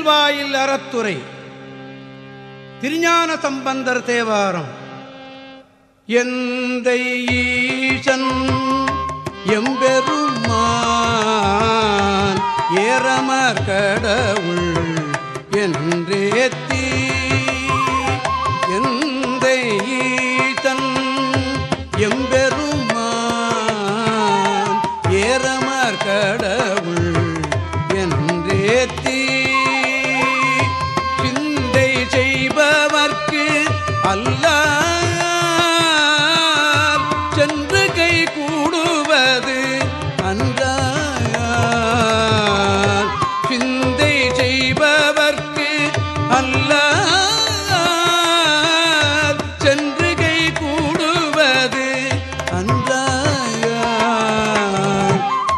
திருநெல்வாயில் அறத்துறை. திருஞான சம்பந்தர் தேவாரம். எந்த ஈசன் எம்பெருமான் ஏறமர் கடவுள் என்றேத்தி எந்த ஈசன் எம்பெருமான் அல்ல. சென்றுகை கூடுவது அன்றார்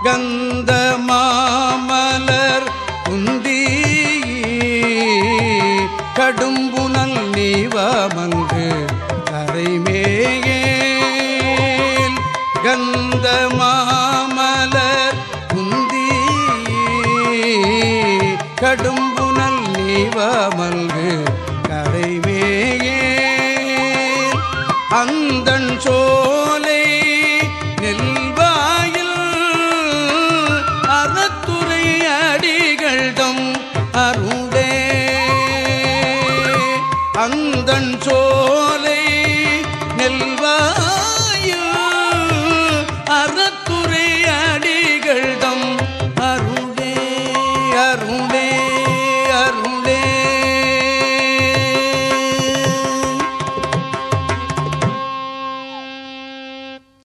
கந்த மாமலர் உந்தி. கடும்புணல் நீவமங்கு கரைமேயே கந்த மாமலர் உந்தி. கடும்புணல் நீவமல்கு கடைமேயே அந்தன் சோலை நெல்வாயில் அறத்துறை அடிகள் தம் அருளே அந்தன் சோலை நெல்வாயில் அறத்துறை அடிகள் தம் அருளே